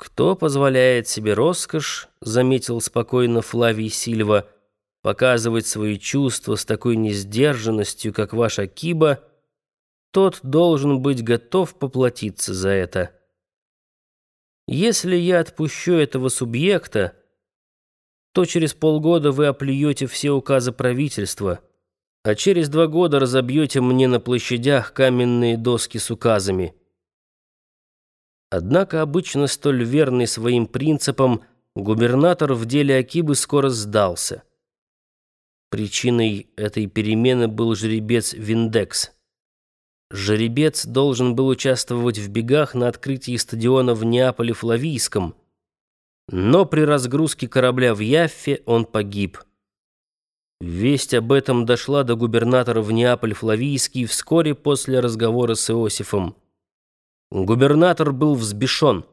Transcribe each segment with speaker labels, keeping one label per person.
Speaker 1: «Кто позволяет себе роскошь, — заметил спокойно Флавий Сильва, — показывать свои чувства с такой несдержанностью, как ваш Акиба, тот должен быть готов поплатиться за это. Если я отпущу этого субъекта, то через полгода вы оплюете все указы правительства, а через два года разобьете мне на площадях каменные доски с указами». Однако обычно столь верный своим принципам губернатор в деле Акибы скоро сдался. Причиной этой перемены был жеребец Виндекс. Жеребец должен был участвовать в бегах на открытии стадиона в Неаполе-Флавийском, но при разгрузке корабля в Яффе он погиб. Весть об этом дошла до губернатора в Неаполь-Флавийский вскоре после разговора с Иосифом. Губернатор был взбешен.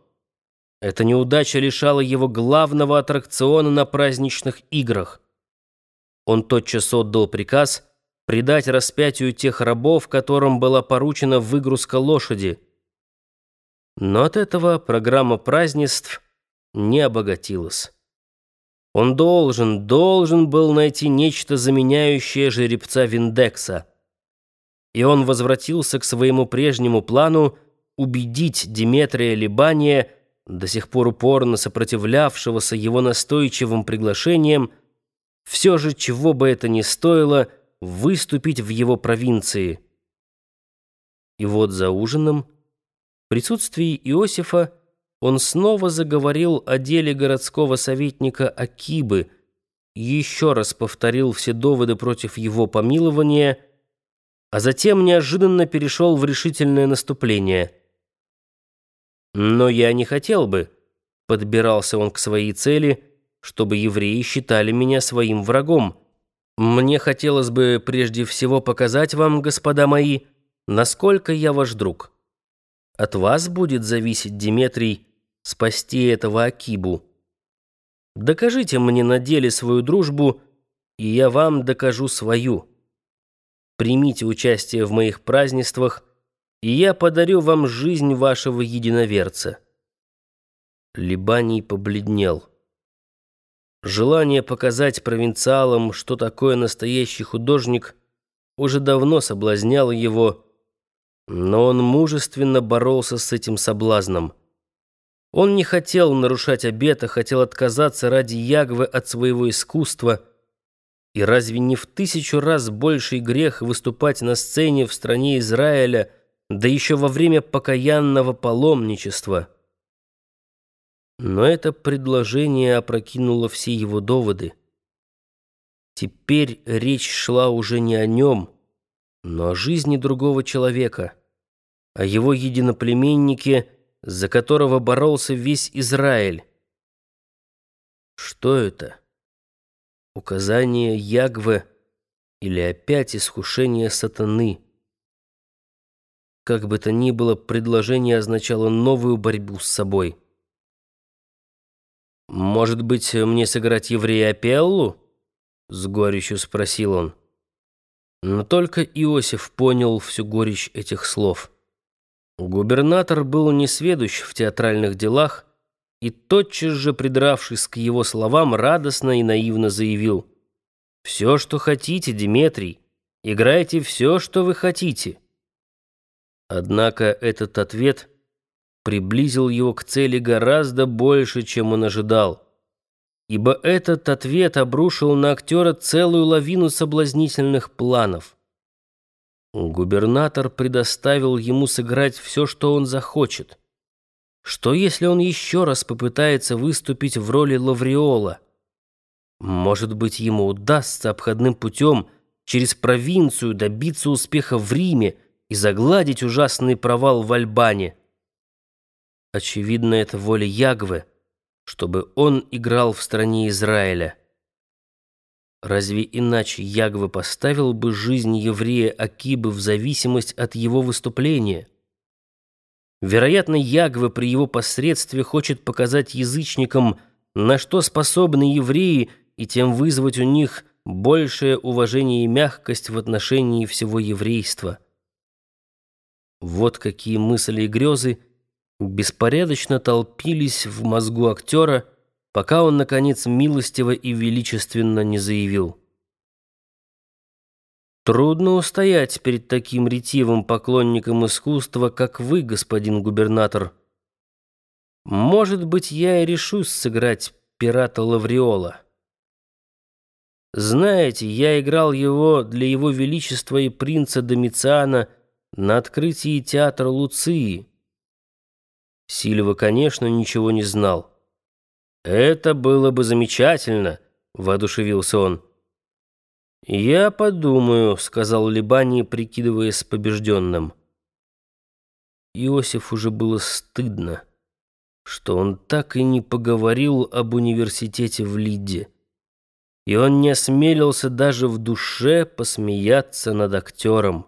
Speaker 1: Эта неудача лишала его главного аттракциона на праздничных играх. Он тотчас отдал приказ предать распятию тех рабов, которым была поручена выгрузка лошади. Но от этого программа празднеств не обогатилась. Он должен, должен был найти нечто заменяющее жеребца Виндекса. И он возвратился к своему прежнему плану убедить Диметрия Либания, до сих пор упорно сопротивлявшегося его настойчивым приглашениям, все же, чего бы это ни стоило, выступить в его провинции. И вот за ужином, в присутствии Иосифа, он снова заговорил о деле городского советника Акибы, еще раз повторил все доводы против его помилования, а затем неожиданно перешел в решительное наступление – но я не хотел бы, подбирался он к своей цели, чтобы евреи считали меня своим врагом. Мне хотелось бы прежде всего показать вам, господа мои, насколько я ваш друг. От вас будет зависеть, Диметрий, спасти этого Акибу. Докажите мне на деле свою дружбу, и я вам докажу свою. Примите участие в моих празднествах, и я подарю вам жизнь вашего единоверца». Либаний побледнел. Желание показать провинциалам, что такое настоящий художник, уже давно соблазняло его, но он мужественно боролся с этим соблазном. Он не хотел нарушать обета, хотел отказаться ради Ягвы от своего искусства, и разве не в тысячу раз больший грех выступать на сцене в стране Израиля, да еще во время покаянного паломничества. Но это предложение опрокинуло все его доводы. Теперь речь шла уже не о нем, но о жизни другого человека, о его единоплеменнике, за которого боролся весь Израиль. Что это? Указание Ягве или опять искушение сатаны? Как бы то ни было, предложение означало новую борьбу с собой. «Может быть, мне сыграть еврея Пеллу?» — с горечью спросил он. Но только Иосиф понял всю горечь этих слов. Губернатор был несведущ в театральных делах и, тотчас же придравшись к его словам, радостно и наивно заявил. «Все, что хотите, Диметрий, играйте все, что вы хотите». Однако этот ответ приблизил его к цели гораздо больше, чем он ожидал. Ибо этот ответ обрушил на актера целую лавину соблазнительных планов. Губернатор предоставил ему сыграть все, что он захочет. Что если он еще раз попытается выступить в роли Лавриола? Может быть, ему удастся обходным путем через провинцию добиться успеха в Риме, и загладить ужасный провал в Альбане. Очевидно, это воля Ягвы, чтобы он играл в стране Израиля. Разве иначе Ягвы поставил бы жизнь еврея Акибы в зависимость от его выступления? Вероятно, Ягвы при его посредстве хочет показать язычникам, на что способны евреи, и тем вызвать у них большее уважение и мягкость в отношении всего еврейства. Вот какие мысли и грезы беспорядочно толпились в мозгу актера, пока он, наконец, милостиво и величественно не заявил. «Трудно устоять перед таким ретивым поклонником искусства, как вы, господин губернатор. Может быть, я и решусь сыграть пирата Лавриола. Знаете, я играл его для его величества и принца Домициана на открытии театра Луции». Сильва, конечно, ничего не знал. «Это было бы замечательно», — воодушевился он. «Я подумаю», — сказал Либани, прикидываясь побежденным. Иосиф уже было стыдно, что он так и не поговорил об университете в Лидде. И он не осмелился даже в душе посмеяться над актером.